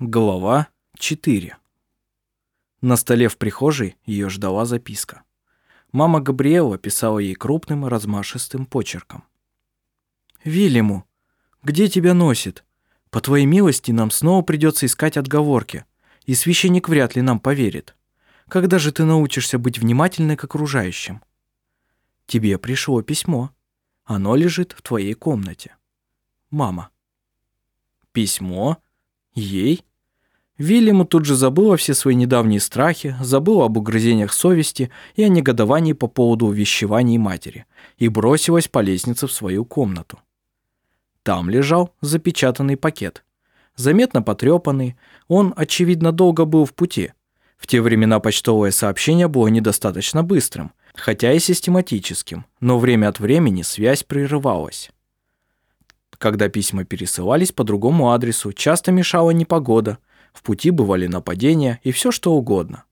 Глава 4. На столе в прихожей ее ждала записка. Мама Габриэла писала ей крупным размашистым почерком. «Вильяму, где тебя носит? По твоей милости нам снова придется искать отговорки, и священник вряд ли нам поверит. Когда же ты научишься быть внимательной к окружающим? Тебе пришло письмо. Оно лежит в твоей комнате. Мама». «Письмо? Ей?» Вильяму тут же забыла все свои недавние страхи, забыла об угрызениях совести и о негодовании по поводу увещеваний матери и бросилась по лестнице в свою комнату. Там лежал запечатанный пакет. Заметно потрепанный, он, очевидно, долго был в пути. В те времена почтовое сообщение было недостаточно быстрым, хотя и систематическим, но время от времени связь прерывалась. Когда письма пересылались по другому адресу, часто мешала непогода – в пути бывали нападения и все что угодно.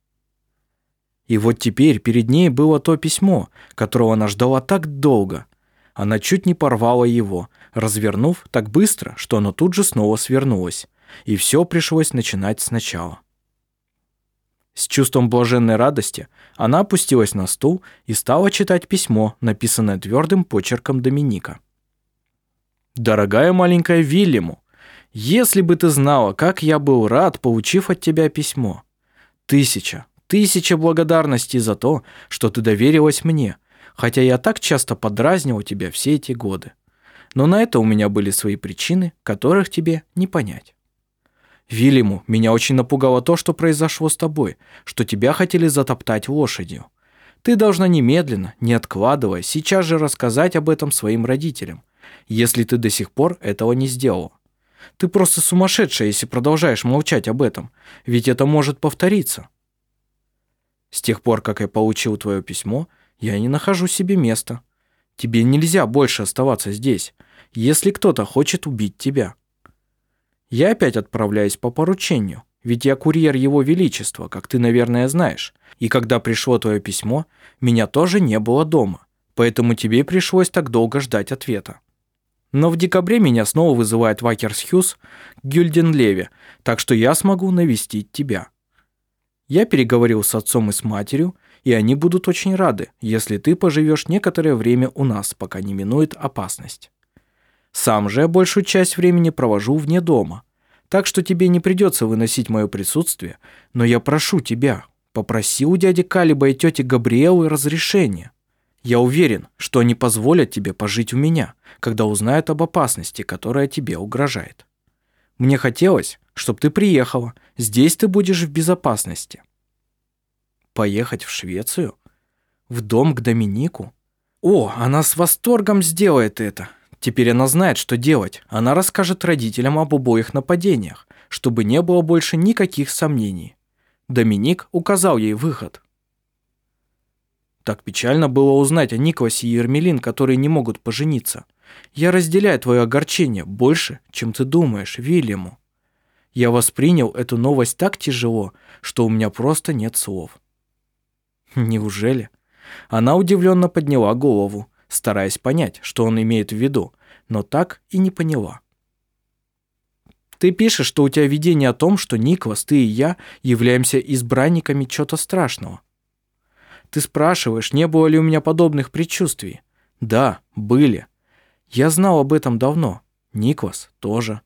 И вот теперь перед ней было то письмо, которого она ждала так долго. Она чуть не порвала его, развернув так быстро, что оно тут же снова свернулось, и все пришлось начинать сначала. С чувством блаженной радости она опустилась на стул и стала читать письмо, написанное твердым почерком Доминика. «Дорогая маленькая Вильяму, если бы ты знала, как я был рад, получив от тебя письмо. Тысяча, тысяча благодарностей за то, что ты доверилась мне, хотя я так часто подразнивал тебя все эти годы. Но на это у меня были свои причины, которых тебе не понять. Вильяму, меня очень напугало то, что произошло с тобой, что тебя хотели затоптать лошадью. Ты должна немедленно, не откладывая, сейчас же рассказать об этом своим родителям, если ты до сих пор этого не сделала. Ты просто сумасшедшая, если продолжаешь молчать об этом, ведь это может повториться. С тех пор, как я получил твое письмо, я не нахожу себе места. Тебе нельзя больше оставаться здесь, если кто-то хочет убить тебя. Я опять отправляюсь по поручению, ведь я курьер Его Величества, как ты, наверное, знаешь. И когда пришло твое письмо, меня тоже не было дома, поэтому тебе пришлось так долго ждать ответа. Но в декабре меня снова вызывает Вакерс Хьюз к Гюльденлеве, так что я смогу навестить тебя. Я переговорил с отцом и с матерью, и они будут очень рады, если ты поживешь некоторое время у нас, пока не минует опасность. Сам же я большую часть времени провожу вне дома, так что тебе не придется выносить мое присутствие, но я прошу тебя, попроси у дяди Калиба и тети Габриэлы разрешения. Я уверен, что они позволят тебе пожить у меня, когда узнают об опасности, которая тебе угрожает. Мне хотелось, чтобы ты приехала. Здесь ты будешь в безопасности. Поехать в Швецию? В дом к Доминику? О, она с восторгом сделает это. Теперь она знает, что делать. Она расскажет родителям об обоих нападениях, чтобы не было больше никаких сомнений. Доминик указал ей выход. Так печально было узнать о Николасе и Ермелин, которые не могут пожениться. Я разделяю твое огорчение больше, чем ты думаешь, Вильяму. Я воспринял эту новость так тяжело, что у меня просто нет слов. Неужели? Она удивленно подняла голову, стараясь понять, что он имеет в виду, но так и не поняла. Ты пишешь, что у тебя видение о том, что Николас, ты и я являемся избранниками чего-то страшного. Ты спрашиваешь, не было ли у меня подобных предчувствий? Да, были. Я знал об этом давно. Никвас тоже.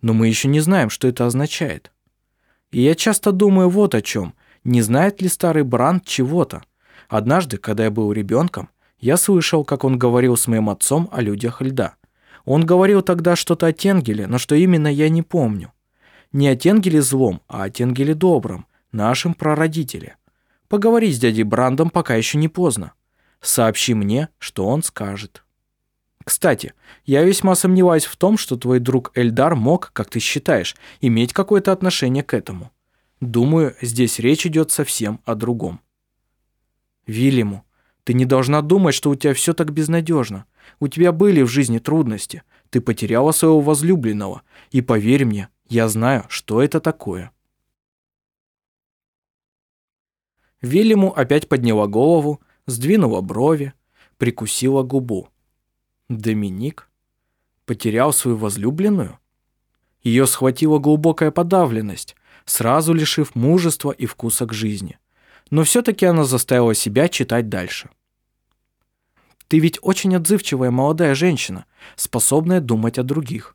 Но мы еще не знаем, что это означает. И я часто думаю вот о чем. Не знает ли старый Бранд чего-то? Однажды, когда я был ребенком, я слышал, как он говорил с моим отцом о людях льда. Он говорил тогда что-то о Тенгеле, но что именно я не помню. Не о Тенгеле злом, а о Тенгеле добром, нашем прародителе. Поговори с дядей Брандом, пока еще не поздно. Сообщи мне, что он скажет. Кстати, я весьма сомневаюсь в том, что твой друг Эльдар мог, как ты считаешь, иметь какое-то отношение к этому. Думаю, здесь речь идет совсем о другом. Вильяму, ты не должна думать, что у тебя все так безнадежно. У тебя были в жизни трудности. Ты потеряла своего возлюбленного. И поверь мне, я знаю, что это такое. Вильяму опять подняла голову, сдвинула брови, прикусила губу. Доминик потерял свою возлюбленную? Ее схватила глубокая подавленность, сразу лишив мужества и вкуса к жизни. Но все-таки она заставила себя читать дальше. Ты ведь очень отзывчивая молодая женщина, способная думать о других.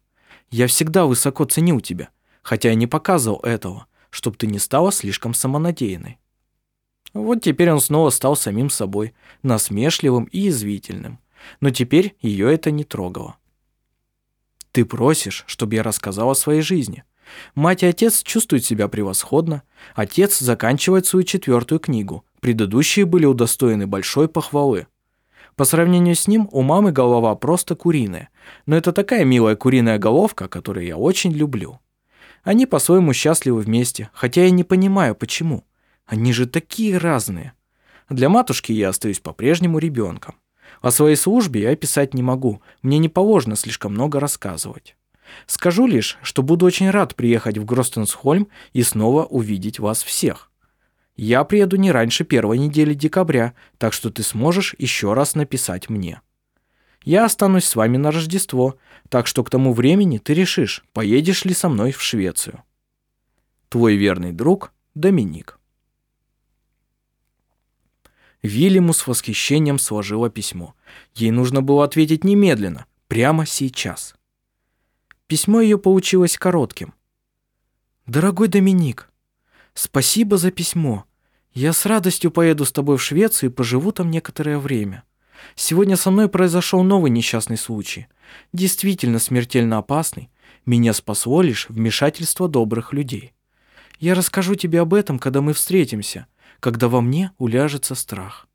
Я всегда высоко ценил тебя, хотя и не показывал этого, чтобы ты не стала слишком самонадеянной. Вот теперь он снова стал самим собой, насмешливым и язвительным. Но теперь ее это не трогало. Ты просишь, чтобы я рассказал о своей жизни. Мать и отец чувствуют себя превосходно. Отец заканчивает свою четвертую книгу. Предыдущие были удостоены большой похвалы. По сравнению с ним у мамы голова просто куриная, но это такая милая куриная головка, которую я очень люблю. Они по-своему счастливы вместе, хотя я не понимаю, почему. Они же такие разные. Для матушки я остаюсь по-прежнему ребенком. О своей службе я писать не могу, мне не положено слишком много рассказывать. Скажу лишь, что буду очень рад приехать в Гростенсхольм и снова увидеть вас всех. Я приеду не раньше первой недели декабря, так что ты сможешь еще раз написать мне. Я останусь с вами на Рождество, так что к тому времени ты решишь, поедешь ли со мной в Швецию. Твой верный друг Доминик. Вильяму с восхищением сложила письмо. Ей нужно было ответить немедленно, прямо сейчас. Письмо ее получилось коротким. «Дорогой Доминик, спасибо за письмо. Я с радостью поеду с тобой в Швецию и поживу там некоторое время. Сегодня со мной произошел новый несчастный случай. Действительно смертельно опасный. Меня спасло лишь вмешательство добрых людей. Я расскажу тебе об этом, когда мы встретимся, когда во мне уляжется страх.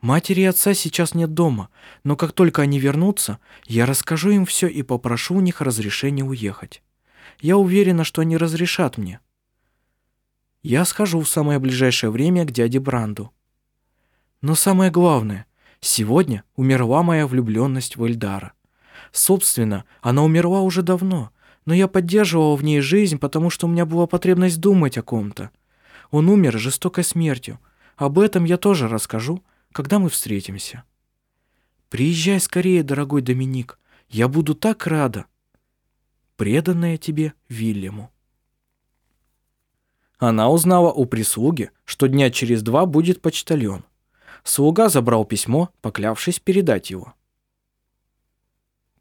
Матери и отца сейчас нет дома, но как только они вернутся, я расскажу им все и попрошу у них разрешения уехать. Я уверена, что они разрешат мне. Я схожу в самое ближайшее время к дяде Бранду. Но самое главное, сегодня умерла моя влюбленность в Эльдара. Собственно, она умерла уже давно, но я поддерживала в ней жизнь, потому что у меня была потребность думать о ком-то. Он умер жестокой смертью. Об этом я тоже расскажу, когда мы встретимся. Приезжай скорее, дорогой Доминик. Я буду так рада. Преданная тебе Вильяму. Она узнала у прислуги, что дня через два будет почтальон. Слуга забрал письмо, поклявшись передать его.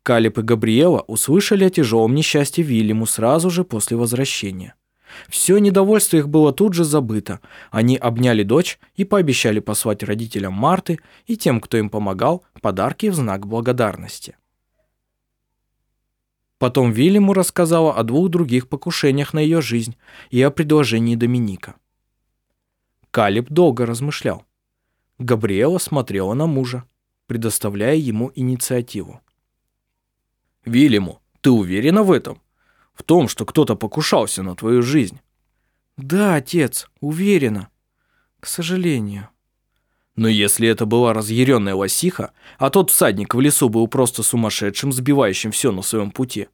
Калиб и Габриэла услышали о тяжелом несчастье Вильяму сразу же после возвращения. Все недовольство их было тут же забыто. Они обняли дочь и пообещали послать родителям Марты и тем, кто им помогал, подарки в знак благодарности. Потом Вильяму рассказала о двух других покушениях на ее жизнь и о предложении Доминика. Калиб долго размышлял. Габриэла смотрела на мужа, предоставляя ему инициативу. «Вильяму, ты уверена в этом? В том, что кто-то покушался на твою жизнь?» «Да, отец, уверена. К сожалению». Но если это была разъяренная лосиха, а тот всадник в лесу был просто сумасшедшим, сбивающим все на своем пути.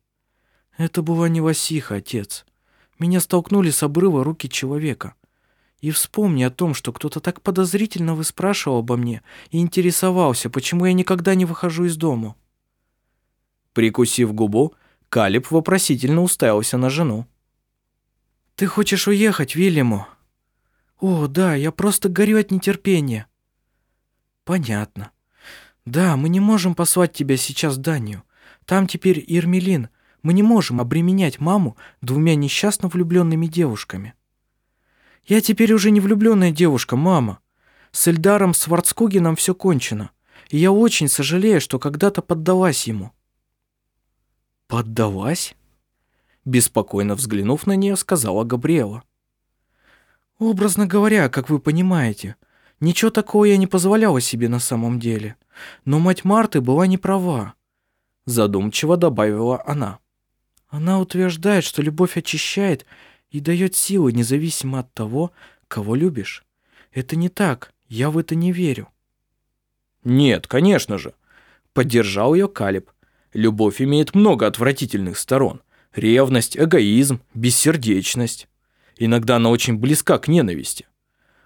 Это была не лосиха, отец. Меня столкнули с обрыва руки человека. И вспомни о том, что кто-то так подозрительно выспрашивал обо мне и интересовался, почему я никогда не выхожу из дома. Прикусив губу, Калиб вопросительно уставился на жену. «Ты хочешь уехать, Вильяму?» «О, да, я просто горю от нетерпения». «Понятно. Да, мы не можем послать тебя сейчас в Данию. Там теперь Ирмелин. Мы не можем обременять маму двумя несчастно влюбленными девушками». «Я теперь уже не влюбленная девушка, мама. С Эльдаром Сварцкугином все кончено, и я очень сожалею, что когда-то поддалась ему». «Поддалась?» Беспокойно взглянув на нее, сказала Габриэла. «Образно говоря, как вы понимаете, Ничего такого я не позволяла себе на самом деле. Но мать Марты была не права. Задумчиво добавила она. Она утверждает, что любовь очищает и дает силы, независимо от того, кого любишь. Это не так, я в это не верю. Нет, конечно же. Поддержал ее Калиб. Любовь имеет много отвратительных сторон. Ревность, эгоизм, бессердечность. Иногда она очень близка к ненависти.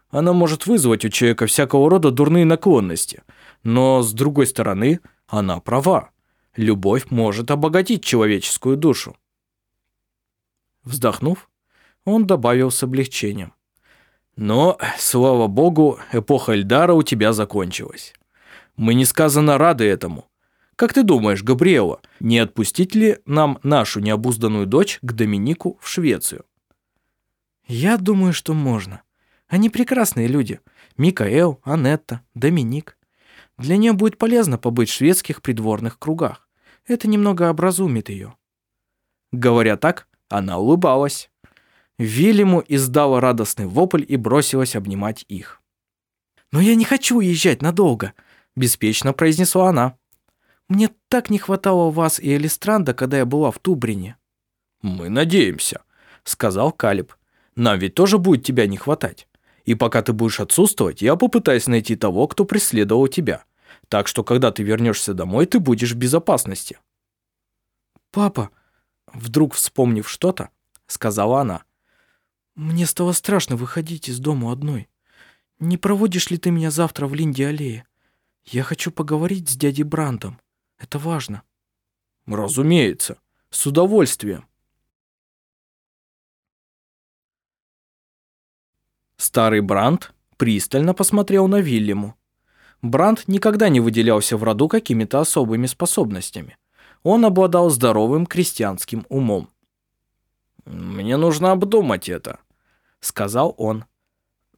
Она может вызвать у человека всякого рода дурные наклонности. Но, с другой стороны, она права. Любовь может обогатить человеческую душу. Вздохнув, он добавил с облегчением. Но, слава богу, эпоха Эльдара у тебя закончилась. Мы несказанно рады этому. Как ты думаешь, Габриэла, не отпустить ли нам нашу необузданную дочь к Доминику в Швецию? Я думаю, что можно. Они прекрасные люди. Микаэл, Анетта, Доминик. Для нее будет полезно побыть в шведских придворных кругах. Это немного образумит ее. Говоря так, она улыбалась. Вильяму издала радостный вопль и бросилась обнимать их. «Но я не хочу уезжать надолго», – беспечно произнесла она. «Мне так не хватало вас и Элистранда, когда я была в Тубрине». «Мы надеемся», – сказал Калиб. «Нам ведь тоже будет тебя не хватать. И пока ты будешь отсутствовать, я попытаюсь найти того, кто преследовал тебя. Так что, когда ты вернешься домой, ты будешь в безопасности». «Папа», вдруг вспомнив что-то, сказала она. Мне стало страшно выходить из дома одной. Не проводишь ли ты меня завтра в Линде-аллее? Я хочу поговорить с дядей Брандом. Это важно. Разумеется, с удовольствием. Старый Бранд пристально посмотрел на Вильяму. Бранд никогда не выделялся в роду какими-то особыми способностями. Он обладал здоровым крестьянским умом. «Мне нужно обдумать это», — сказал он.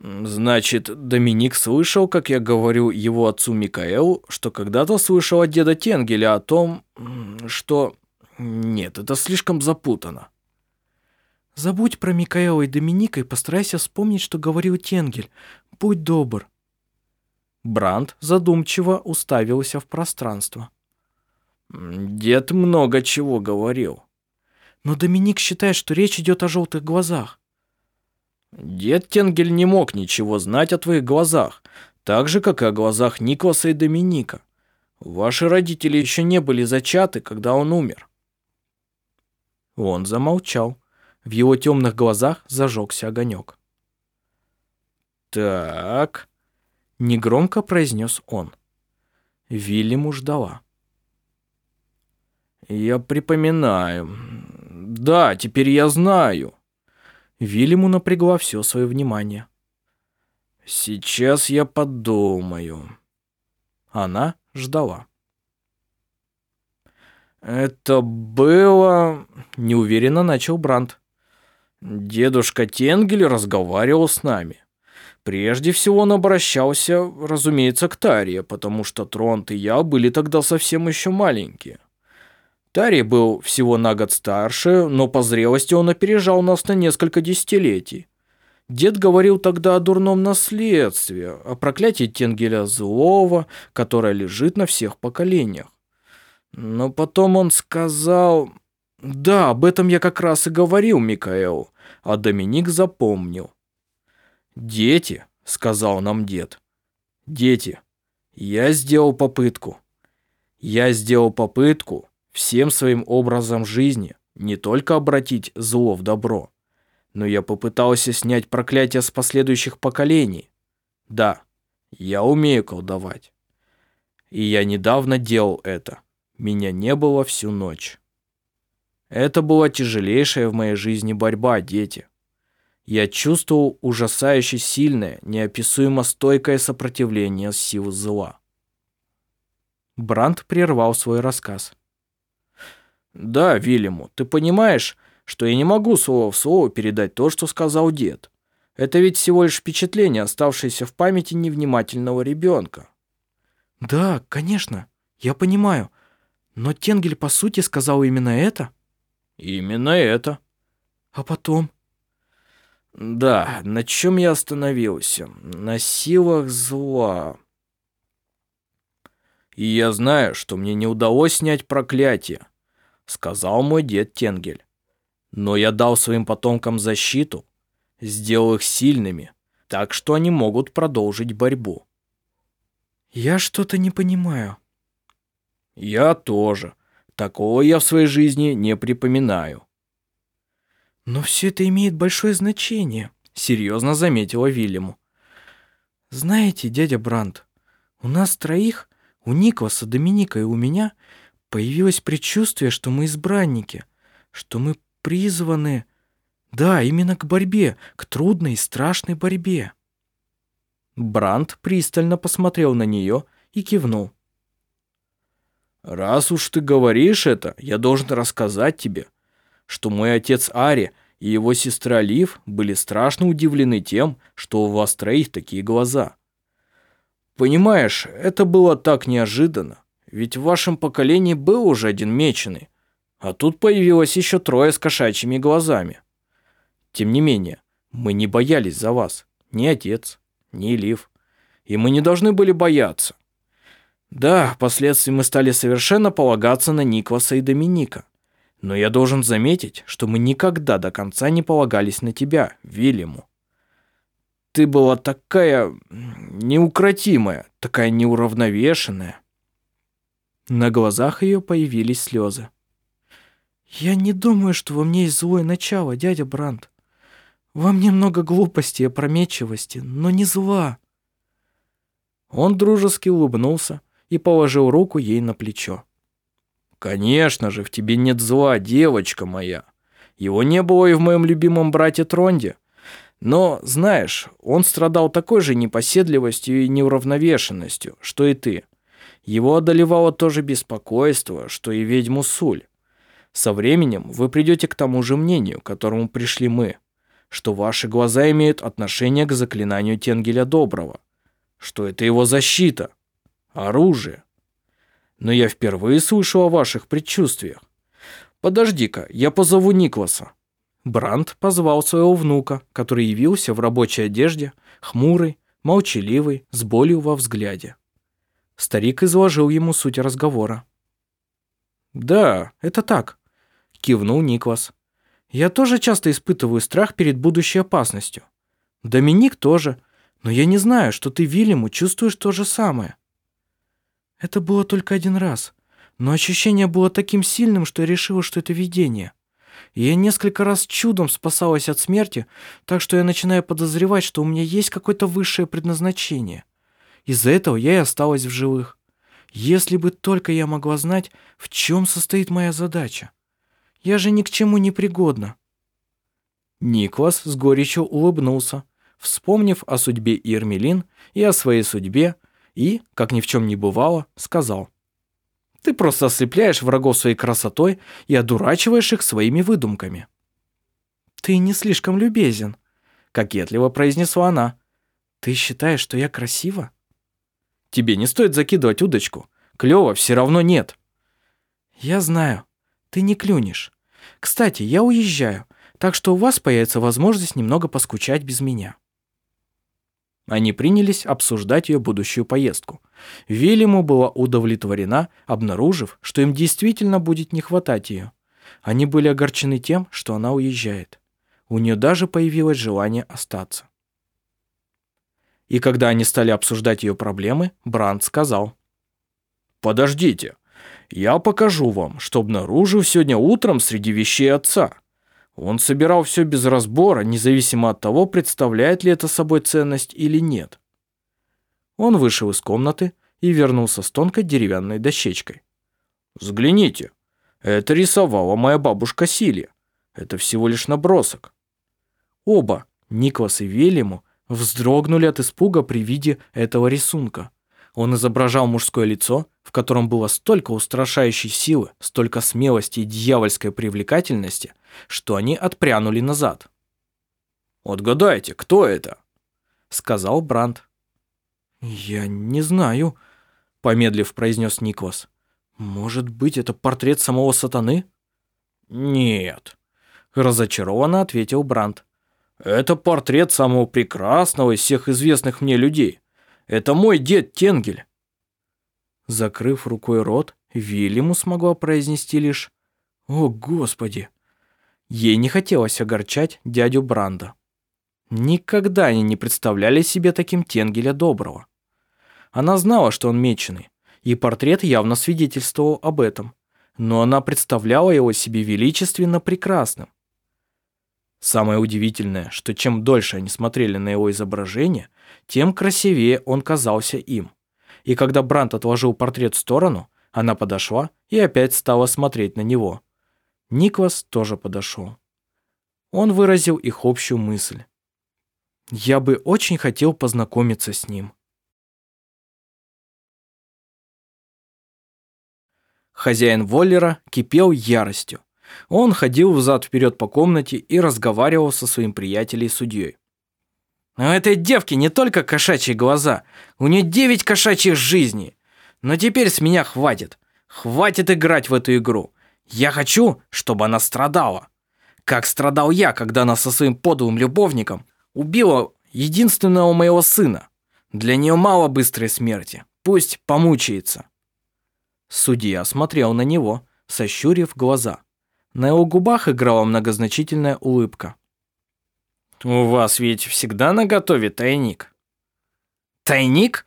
«Значит, Доминик слышал, как я говорю его отцу Микаэлу, что когда-то слышал от деда Тенгеля о том, что... Нет, это слишком запутано». «Забудь про Микаэла и Доминика и постарайся вспомнить, что говорил Тенгель. Будь добр». Бранд задумчиво уставился в пространство. «Дед много чего говорил». «Но Доминик считает, что речь идет о желтых глазах». Дед Тенгель не мог ничего знать о твоих глазах, так же, как и о глазах Николаса и Доминика. Ваши родители еще не были зачаты, когда он умер. Он замолчал. В его темных глазах зажегся огонек. «Так», — негромко произнес он. Вильяму ждала. «Я припоминаю. Да, теперь я знаю. Вильяму напрягла все свое внимание. «Сейчас я подумаю». Она ждала. «Это было...» — неуверенно начал Бранд. «Дедушка Тенгель разговаривал с нами. Прежде всего он обращался, разумеется, к Тарье, потому что Тронт и я были тогда совсем еще маленькие. Тари был всего на год старше, но по зрелости он опережал нас на несколько десятилетий. Дед говорил тогда о дурном наследстве, о проклятии Тенгеля Злого, которое лежит на всех поколениях. Но потом он сказал... Да, об этом я как раз и говорил Микаэл, а Доминик запомнил. «Дети», — сказал нам дед, — «дети, я сделал попытку. Я сделал попытку, всем своим образом жизни не только обратить зло в добро, но я попытался снять проклятие с последующих поколений. Да, я умею колдовать. И я недавно делал это. Меня не было всю ночь. Это была тяжелейшая в моей жизни борьба, дети. Я чувствовал ужасающе сильное, неописуемо стойкое сопротивление сил зла. Бранд прервал свой рассказ. Да, Вильяму, ты понимаешь, что я не могу слово в слово передать то, что сказал дед. Это ведь всего лишь впечатление, оставшееся в памяти невнимательного ребенка. Да, конечно, я понимаю. Но Тенгель по сути сказал именно это? Именно это. А потом? Да, на чем я остановился? На силах зла. И я знаю, что мне не удалось снять проклятие сказал мой дед Тенгель. Но я дал своим потомкам защиту, сделал их сильными, так что они могут продолжить борьбу. Я что-то не понимаю. Я тоже. Такого я в своей жизни не припоминаю. Но все это имеет большое значение, серьезно заметила Вильяму. Знаете, дядя Бранд, у нас троих, у Николаса, Доминика и у меня Появилось предчувствие, что мы избранники, что мы призваны... Да, именно к борьбе, к трудной и страшной борьбе. Бранд пристально посмотрел на нее и кивнул. «Раз уж ты говоришь это, я должен рассказать тебе, что мой отец Ари и его сестра Лив были страшно удивлены тем, что у вас троих такие глаза. Понимаешь, это было так неожиданно, ведь в вашем поколении был уже один меченый, а тут появилось еще трое с кошачьими глазами. Тем не менее, мы не боялись за вас, ни отец, ни Лив, и мы не должны были бояться. Да, впоследствии мы стали совершенно полагаться на Никваса и Доминика. Но я должен заметить, что мы никогда до конца не полагались на тебя, Вильяму. Ты была такая неукротимая, такая неуравновешенная. На глазах ее появились слезы. «Я не думаю, что во мне есть злое начало, дядя Бранд. Во мне много глупости и опрометчивости, но не зла». Он дружески улыбнулся и положил руку ей на плечо. «Конечно же, в тебе нет зла, девочка моя. Его не было и в моем любимом брате Тронде. Но, знаешь, он страдал такой же непоседливостью и неуравновешенностью, что и ты. Его одолевало то же беспокойство, что и ведьму Суль. Со временем вы придете к тому же мнению, к которому пришли мы, что ваши глаза имеют отношение к заклинанию Тенгеля Доброго, что это его защита, оружие, но я впервые слышу о ваших предчувствиях. Подожди-ка, я позову Никласа». Бранд позвал своего внука, который явился в рабочей одежде, хмурый, молчаливый, с болью во взгляде. Старик изложил ему суть разговора. «Да, это так», — кивнул Никлас. «Я тоже часто испытываю страх перед будущей опасностью. Доминик тоже, но я не знаю, что ты, Вильяму, чувствуешь то же самое. Это было только один раз, но ощущение было таким сильным, что я решила, что это видение. И я несколько раз чудом спасалась от смерти, так что я начинаю подозревать, что у меня есть какое-то высшее предназначение. Из-за этого я и осталась в живых. Если бы только я могла знать, в чем состоит моя задача. Я же ни к чему не пригодна. Никлас с горечью улыбнулся, вспомнив о судьбе Ирмелин и о своей судьбе, и, как ни в чем не бывало, сказал. «Ты просто ослепляешь врагов своей красотой и одурачиваешь их своими выдумками». «Ты не слишком любезен», — кокетливо произнесла она. «Ты считаешь, что я красива?» «Тебе не стоит закидывать удочку. Клёва все равно нет». «Я знаю. Ты не клюнешь. Кстати, я уезжаю, так что у вас появится возможность немного поскучать без меня». Они принялись обсуждать ее будущую поездку. Вильяму была удовлетворена, обнаружив, что им действительно будет не хватать ее. Они были огорчены тем, что она уезжает. У нее даже появилось желание остаться. И когда они стали обсуждать ее проблемы, Бранд сказал. «Подождите, я покажу вам, что обнаружил сегодня утром среди вещей отца. Он собирал все без разбора, независимо от того, представляет ли это собой ценность или нет. Он вышел из комнаты и вернулся с тонкой деревянной дощечкой. «Взгляните, это рисовала моя бабушка Силия. Это всего лишь набросок». Оба, Никлас и Велиму, вздрогнули от испуга при виде этого рисунка. Он изображал мужское лицо, в котором было столько устрашающей силы, столько смелости и дьявольской привлекательности, что они отпрянули назад. «Отгадайте, кто это?» — сказал Бранд. «Я не знаю», — помедлив произнес Никлас. «Может быть, это портрет самого сатаны?» «Нет», — разочарованно ответил Бранд. «Это портрет самого прекрасного из всех известных мне людей. Это мой дед Тенгель». Закрыв рукой рот, Вильяму смогла произнести лишь «О, Господи!» Ей не хотелось огорчать дядю Бранда. Никогда они не представляли себе таким Тенгеля Доброго. Она знала, что он меченый, и портрет явно свидетельствовал об этом, но она представляла его себе величественно прекрасным. Самое удивительное, что чем дольше они смотрели на его изображение, тем красивее он казался им. И когда Брант отложил портрет в сторону, она подошла и опять стала смотреть на него. Никлас тоже подошел. Он выразил их общую мысль. Я бы очень хотел познакомиться с ним. Хозяин Воллера кипел яростью. Он ходил взад-вперед по комнате и разговаривал со своим приятелем-судьей. «У этой девки не только кошачьи глаза, у нее девять кошачьих жизней. Но теперь с меня хватит. Хватит играть в эту игру. Я хочу, чтобы она страдала. Как страдал я, когда она со своим подлым любовником убила единственного моего сына. Для нее мало быстрой смерти. Пусть помучается». Судья смотрел на него, сощурив глаза. На его губах играла многозначительная улыбка. «У вас ведь всегда наготове тайник». «Тайник?»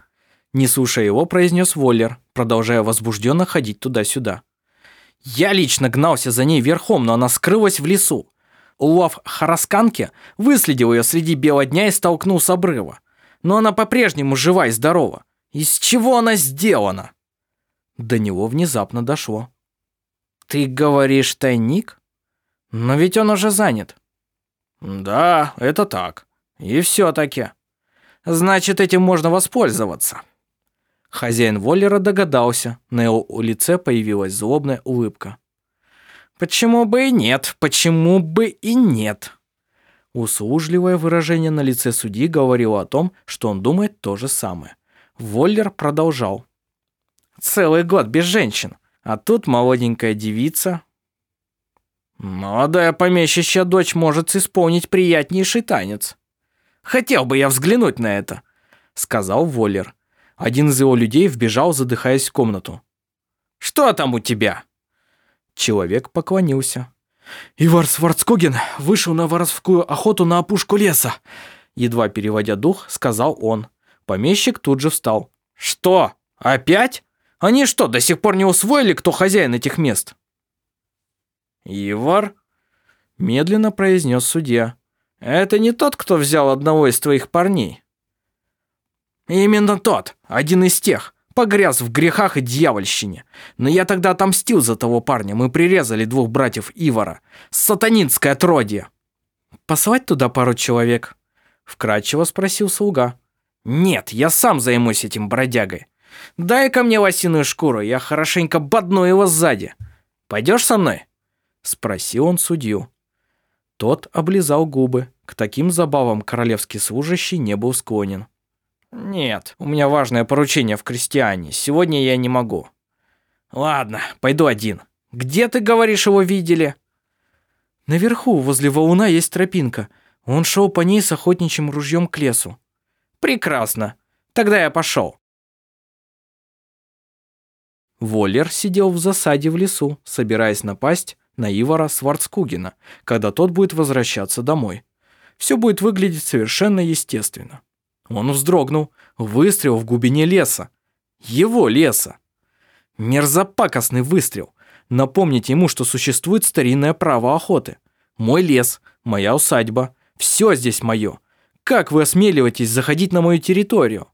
Не слушая его, произнес Воллер, продолжая возбужденно ходить туда-сюда. «Я лично гнался за ней верхом, но она скрылась в лесу. Улов Харасканки выследил ее среди бела дня и столкнул с обрыва. Но она по-прежнему жива и здорова. Из чего она сделана?» До него внезапно дошло. «Ты говоришь тайник? Но ведь он уже занят». «Да, это так. И все-таки. Значит, этим можно воспользоваться». Хозяин Воллера догадался, на его лице появилась злобная улыбка. «Почему бы и нет? Почему бы и нет?» Услужливое выражение на лице судьи говорило о том, что он думает то же самое. Воллер продолжал. «Целый год без женщин. А тут молоденькая девица. Молодая помещичья дочь может исполнить приятнейший танец. Хотел бы я взглянуть на это, сказал Воллер. Один из его людей вбежал, задыхаясь в комнату. Что там у тебя? Человек поклонился. Ивар Сварцкоген вышел на воровскую охоту на опушку леса. Едва переводя дух, сказал он. Помещик тут же встал. Что? Опять? Они что, до сих пор не усвоили, кто хозяин этих мест?» «Ивар?» – медленно произнес судья. «Это не тот, кто взял одного из твоих парней?» «Именно тот, один из тех. Погряз в грехах и дьявольщине. Но я тогда отомстил за того парня. Мы прирезали двух братьев Ивара. Сатанинское отродье!» «Послать туда пару человек?» – вкратчиво спросил слуга. «Нет, я сам займусь этим бродягой. Дай-ка мне лосиную шкуру, я хорошенько бодну его сзади. Пойдешь со мной?» Спросил он судью. Тот облизал губы. К таким забавам королевский служащий не был склонен. «Нет, у меня важное поручение в крестьяне. Сегодня я не могу». «Ладно, пойду один. Где, ты говоришь, его видели?» «Наверху, возле валуна, есть тропинка. Он шел по ней с охотничьим ружьем к лесу». «Прекрасно. Тогда я пошел. Воллер сидел в засаде в лесу, собираясь напасть на Ивара Сварцкугина, когда тот будет возвращаться домой. Все будет выглядеть совершенно естественно. Он вздрогнул. Выстрел в глубине леса. Его леса. Мерзопакостный выстрел. Напомнить ему, что существует старинное право охоты. Мой лес, моя усадьба, все здесь мое. Как вы осмеливаетесь заходить на мою территорию?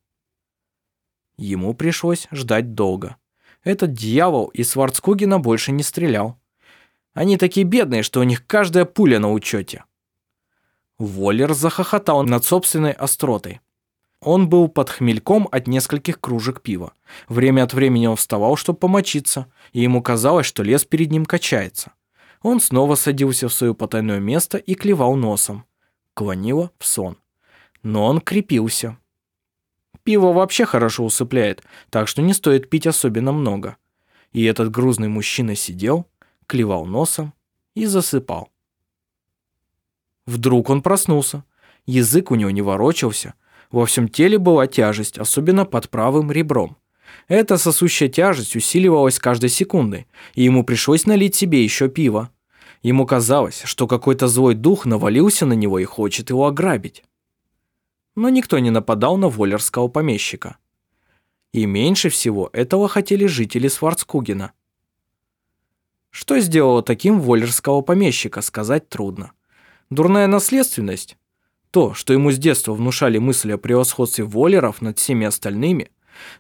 Ему пришлось ждать долго этот дьявол из Сварцкугена больше не стрелял. Они такие бедные, что у них каждая пуля на учете. Воллер захохотал над собственной остротой. Он был под хмельком от нескольких кружек пива. Время от времени он вставал, чтобы помочиться, и ему казалось, что лес перед ним качается. Он снова садился в свое потайное место и клевал носом. Клонило в сон. Но он крепился. Пиво вообще хорошо усыпляет, так что не стоит пить особенно много. И этот грузный мужчина сидел, клевал носом и засыпал. Вдруг он проснулся. Язык у него не ворочался. Во всем теле была тяжесть, особенно под правым ребром. Эта сосущая тяжесть усиливалась каждой секундой, и ему пришлось налить себе еще пиво. Ему казалось, что какой-то злой дух навалился на него и хочет его ограбить но никто не нападал на воллерского помещика. И меньше всего этого хотели жители Сварцкугена. Что сделало таким воллерского помещика, сказать трудно. Дурная наследственность? То, что ему с детства внушали мысли о превосходстве воллеров над всеми остальными,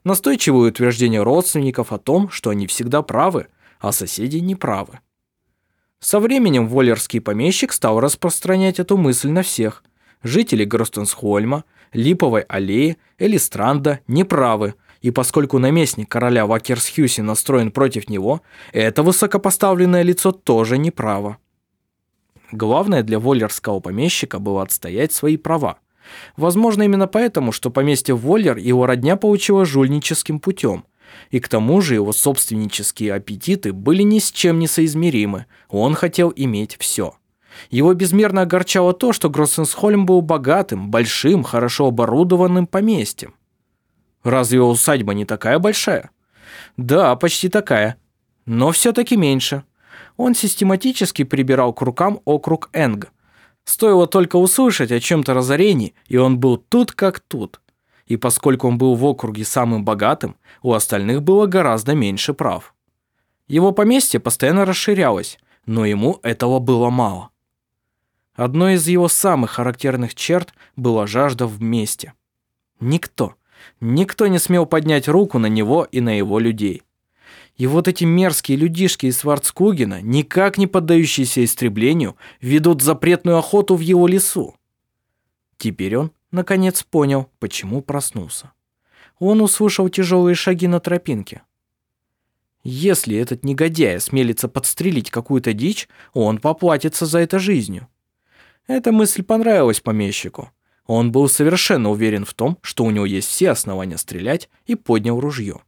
настойчивое утверждение родственников о том, что они всегда правы, а соседи не правы. Со временем воллерский помещик стал распространять эту мысль на всех. Жители Гростенсхольма, Липовой аллеи, Элистранда неправы, и поскольку наместник короля Вакерсхюси настроен против него, это высокопоставленное лицо тоже неправо. Главное для воллерского помещика было отстоять свои права. Возможно, именно поэтому, что поместье Воллер его родня получила жульническим путем. И к тому же его собственнические аппетиты были ни с чем не соизмеримы. Он хотел иметь все. Его безмерно огорчало то, что Гроссенсхольм был богатым, большим, хорошо оборудованным поместьем. Разве усадьба не такая большая? Да, почти такая. Но все-таки меньше. Он систематически прибирал к рукам округ Энг. Стоило только услышать о чем-то разорении, и он был тут как тут. И поскольку он был в округе самым богатым, у остальных было гораздо меньше прав. Его поместье постоянно расширялось, но ему этого было мало. Одной из его самых характерных черт была жажда в мести. Никто, никто не смел поднять руку на него и на его людей. И вот эти мерзкие людишки из Сварцкугена, никак не поддающиеся истреблению, ведут запретную охоту в его лесу. Теперь он, наконец, понял, почему проснулся. Он услышал тяжелые шаги на тропинке. Если этот негодяй осмелится подстрелить какую-то дичь, он поплатится за это жизнью. Эта мысль понравилась помещику. Он был совершенно уверен в том, что у него есть все основания стрелять, и поднял ружье.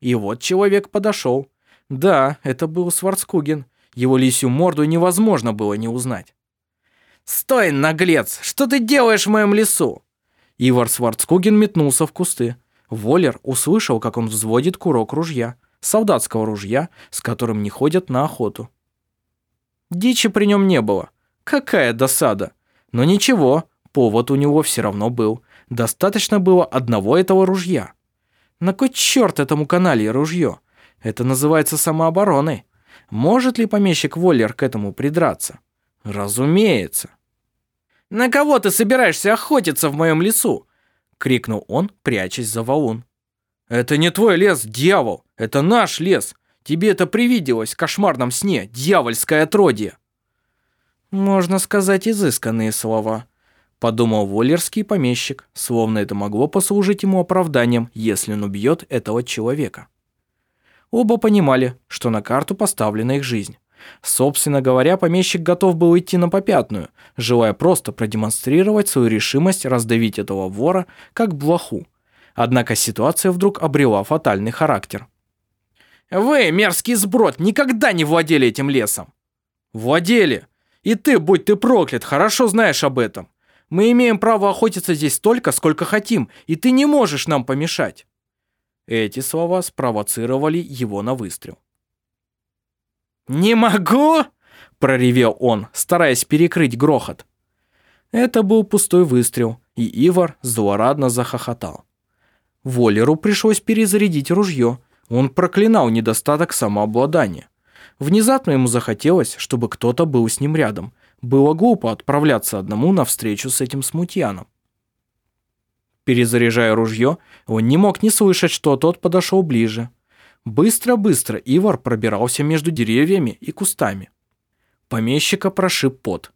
И вот человек подошел. Да, это был Сварцкуген. Его лисью морду невозможно было не узнать. «Стой, наглец! Что ты делаешь в моем лесу?» Ивар Сварцкуген метнулся в кусты. Воллер услышал, как он взводит курок ружья, солдатского ружья, с которым не ходят на охоту. Дичи при нем не было. Какая досада! Но ничего, повод у него все равно был. Достаточно было одного этого ружья. На кой черт этому канале ружье? Это называется самообороной. Может ли помещик Воллер к этому придраться? Разумеется. «На кого ты собираешься охотиться в моем лесу?» — крикнул он, прячась за валун. «Это не твой лес, дьявол! Это наш лес! Тебе это привиделось в кошмарном сне, дьявольское отродье!» Можно сказать изысканные слова подумал воллерский помещик, словно это могло послужить ему оправданием, если он убьет этого человека. Оба понимали, что на карту поставлена их жизнь. Собственно говоря, помещик готов был идти на попятную, желая просто продемонстрировать свою решимость раздавить этого вора как блоху. Однако ситуация вдруг обрела фатальный характер. «Вы, мерзкий сброд, никогда не владели этим лесом!» «Владели! И ты, будь ты проклят, хорошо знаешь об этом. Мы имеем право охотиться здесь столько, сколько хотим, и ты не можешь нам помешать». Эти слова спровоцировали его на выстрел. «Не могу!» – проревел он, стараясь перекрыть грохот. Это был пустой выстрел, и Ивар злорадно захохотал. Волеру пришлось перезарядить ружье. Он проклинал недостаток самообладания. Внезапно ему захотелось, чтобы кто-то был с ним рядом, было глупо отправляться одному навстречу с этим смутьяном. Перезаряжая ружье, он не мог не слышать, что тот подошел ближе. Быстро-быстро Ивар пробирался между деревьями и кустами. Помещика прошиб пот.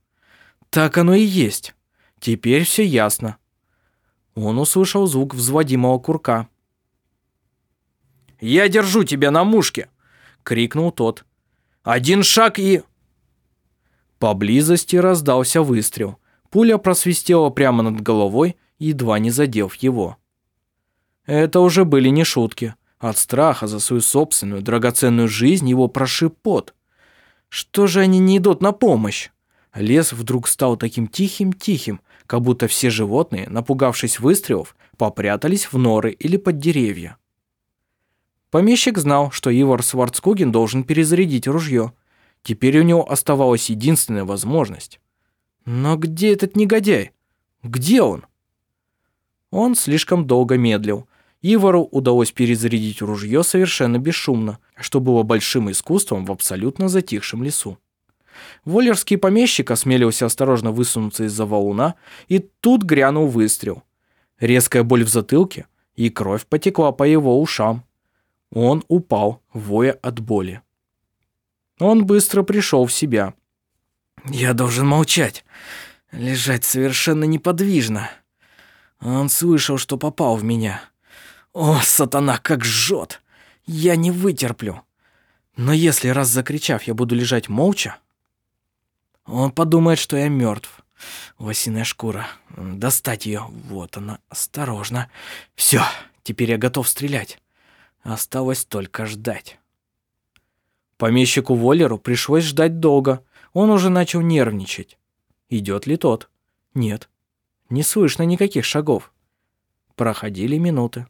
Так оно и есть. Теперь все ясно. Он услышал звук взводимого курка. «Я держу тебя на мушке!» — крикнул тот. «Один шаг и...» Поблизости раздался выстрел. Пуля просвистела прямо над головой, едва не задев его. Это уже были не шутки. От страха за свою собственную драгоценную жизнь его прошиб пот. Что же они не идут на помощь? Лес вдруг стал таким тихим-тихим, как будто все животные, напугавшись выстрелов, попрятались в норы или под деревья. Помещик знал, что Ивар Сварцкугин должен перезарядить ружье – Теперь у него оставалась единственная возможность. Но где этот негодяй? Где он? Он слишком долго медлил. Ивару удалось перезарядить ружье совершенно бесшумно, что было большим искусством в абсолютно затихшем лесу. Воллерский помещик осмелился осторожно высунуться из-за валуна, и тут грянул выстрел. Резкая боль в затылке, и кровь потекла по его ушам. Он упал, воя от боли. Он быстро пришел в себя. «Я должен молчать, лежать совершенно неподвижно. Он слышал, что попал в меня. О, сатана, как жжет! Я не вытерплю. Но если раз закричав, я буду лежать молча, он подумает, что я мертв. Лосиная шкура. Достать ее. Вот она. Осторожно. Все, теперь я готов стрелять. Осталось только ждать. Помещику Воллеру пришлось ждать долго. Он уже начал нервничать. Идет ли тот? Нет. Не слышно никаких шагов. Проходили минуты.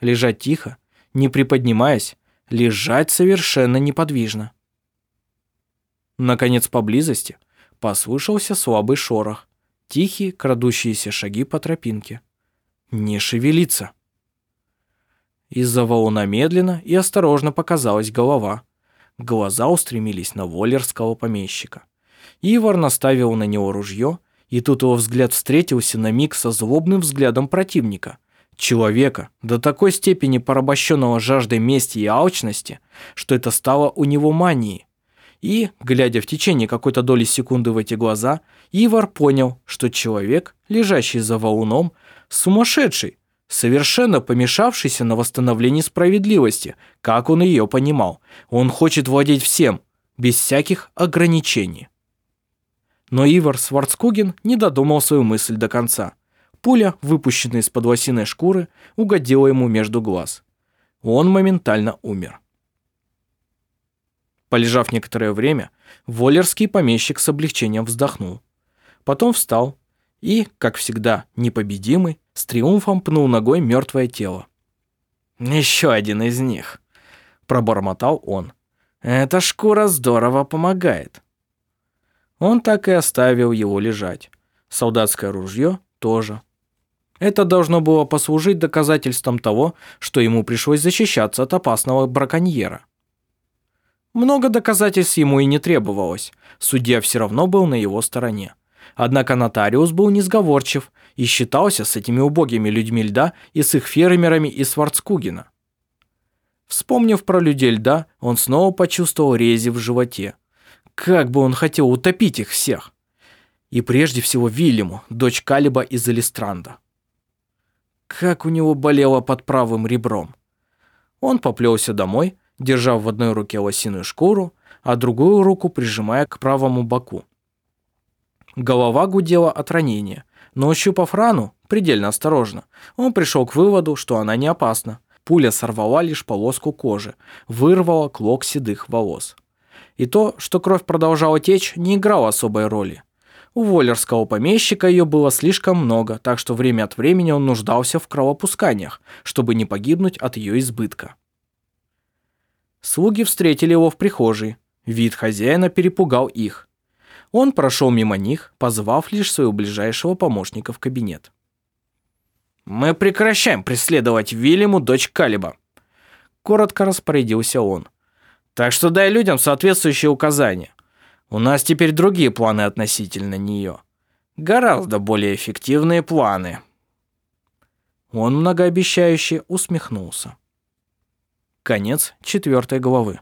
Лежать тихо, не приподнимаясь, лежать совершенно неподвижно. Наконец, поблизости послышался слабый шорох, тихие крадущиеся шаги по тропинке. Не шевелиться. Из-за валуна медленно и осторожно показалась голова. Глаза устремились на воллерского помещика. Ивар наставил на него ружье, и тут его взгляд встретился на миг со злобным взглядом противника. Человека, до такой степени порабощенного жаждой мести и алчности, что это стало у него манией. И, глядя в течение какой-то доли секунды в эти глаза, Ивар понял, что человек, лежащий за валуном, сумасшедший, совершенно помешавшийся на восстановлении справедливости, как он ее понимал. Он хочет владеть всем, без всяких ограничений. Но Ивар Сварцкуген не додумал свою мысль до конца. Пуля, выпущенная из-под лосиной шкуры, угодила ему между глаз. Он моментально умер. Полежав некоторое время, воллерский помещик с облегчением вздохнул. Потом встал и, как всегда, непобедимый, с триумфом пнул ногой мертвое тело. «Еще один из них», – пробормотал он. «Эта шкура здорово помогает». Он так и оставил его лежать. Солдатское ружье тоже. Это должно было послужить доказательством того, что ему пришлось защищаться от опасного браконьера. Много доказательств ему и не требовалось. Судья все равно был на его стороне. Однако нотариус был несговорчив и считался с этими убогими людьми льда и с их фермерами из Сварцкугена. Вспомнив про людей льда, он снова почувствовал рези в животе. Как бы он хотел утопить их всех. И прежде всего Вильяму, дочь Калиба из Элистранда. Как у него болело под правым ребром. Он поплелся домой, держа в одной руке лосиную шкуру, а другую руку прижимая к правому боку. Голова гудела от ранения, но ощупав рану, предельно осторожно, он пришел к выводу, что она не опасна. Пуля сорвала лишь полоску кожи, вырвала клок седых волос. И то, что кровь продолжала течь, не играло особой роли. У воллерского помещика ее было слишком много, так что время от времени он нуждался в кровопусканиях, чтобы не погибнуть от ее избытка. Слуги встретили его в прихожей. Вид хозяина перепугал их. Он прошел мимо них, позвав лишь своего ближайшего помощника в кабинет. «Мы прекращаем преследовать Вильяму, дочь Калиба», — коротко распорядился он. «Так что дай людям соответствующие указания. У нас теперь другие планы относительно нее. Гораздо более эффективные планы». Он многообещающе усмехнулся. Конец четвертой главы.